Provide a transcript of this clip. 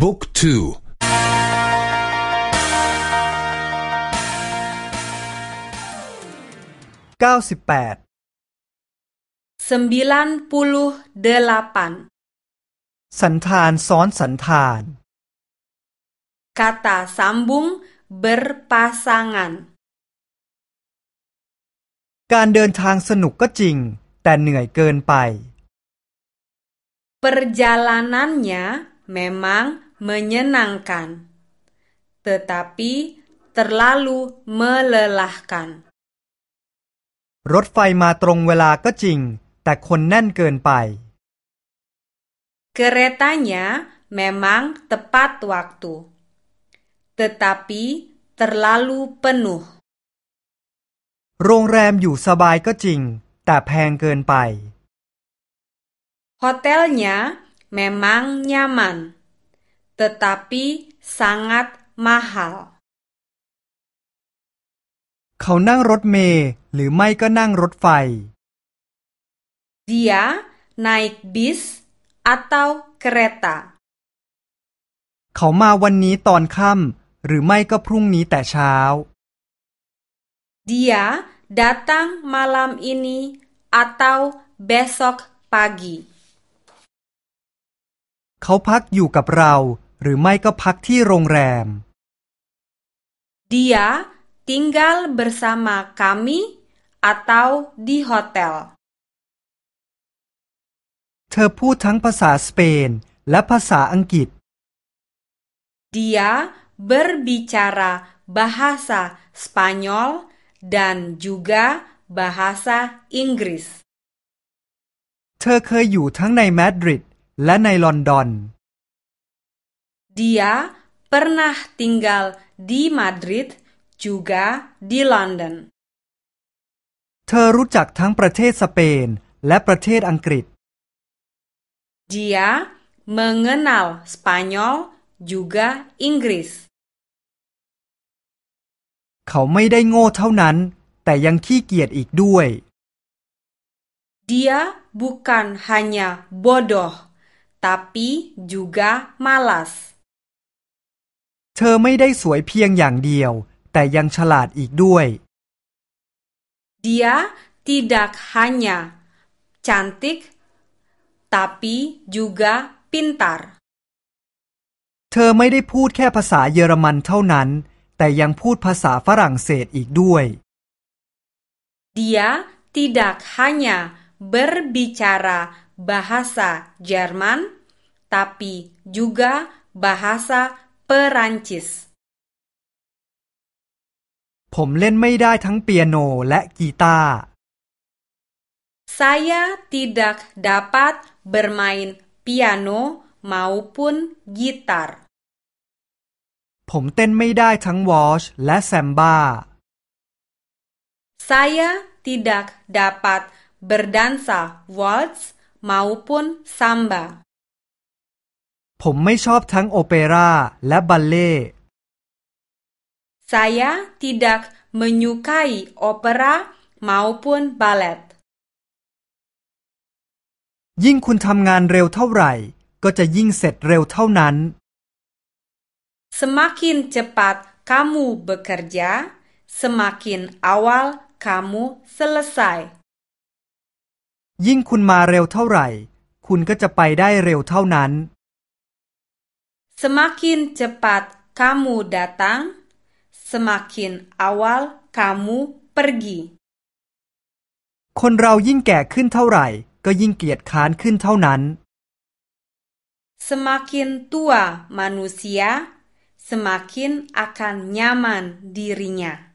บุ๊กทูเก้าสิบแปดสัินปดานสันธานซ้อนสันธาน kata sambung berpasangan การเดินทางสนุกก็จริง แต่เหนื่อยเกินไป perjalanannya memang menyenangkan, tetapi terlalu melelahkan. รถไฟมาตรงเวลาก็จริง แต่คนแน่นเกินไป Keretanya memang tepat waktu, tetapi terlalu penuh. โรงแรมอยู่สบายก็จริง แต่แพงเกินไป Hotelnya memang nyaman, tetapi sangat mahal. เขานั่งรถเมล์หรือไม่ก็นั่งรถไฟ Dia naik bis atau kereta. เขามาวันนี้ตอนค่ำหรือไม่ก็พรุ่งนี้แต่เช้า Dia datang malam ini atau besok pagi. เขาพักอยู่กับเราหรือไม่ก็พักที่โรงแรม Dia tinggal bersama kami atau di hotel เธอพูดทั้งภาษาสเปนและภาษาอังกฤษ Dia berbicara bahasa Spanyol dan juga bahasa Inggris เธอเคยอยู่ทั้งในมาดริดและในลอนดอน Dia pernah tinggal di Madrid juga di London เธอรู้จักทั้งประเทศสเปน และประเทศอังกฤษ Dia mengenal Spanyol juga Inggris เขาไม่ได้โง่เท่านั้น แต่ยังขี้เกียจอีกด้วย Dia bukan hanya bodoh tapi juga malas เธอไม่ได้สวยเพียงอย่างเดียว แต่ยังฉลาดอีกด้วย dia tidak hanya cantik tapi juga pintar เธอไม่ได้พูดแค่ภาษาเยอรมันเท่านั้น แต่ยังพูดภาษาฝรั่งเศสอีกด้วย dia tidak hanya berbicara bahasa Jerman, tapi juga bahasa Perancis. ผมเล่นไม่ได้ทั้งเปียโนและกีตาร์ Saya tidak dapat bermain piano maupun gitar. ผมเต้นไม่ได้ทั้งวอชและแซมบ้า Saya tidak dapat berdansa waltz maupun samba ผมไม่ชอบทั้งโอเปร่าและบัลเล่ Saya tidak menyukai opera maupun ballet ยิ่งคุณทำงานเร็วเท่าไหร่ ก็จะยิ่งเสร็จเร็วเท่านั้น Semakin cepat kamu bekerja, semakin awal kamu selesai. ยิ่งคุณมาเร็วเท่าไหร่ คุณก็จะไปได้เร็วเท่านั้น Semakin cepat kamu datang, semakin awal kamu pergi. คนเรายิ่งแก่ขึ้นเท่าไหร่ ก็ยิ่งเกียจค้านขึ้นเท่านั้น Semakin tua manusia, semakin akan nyaman dirinya.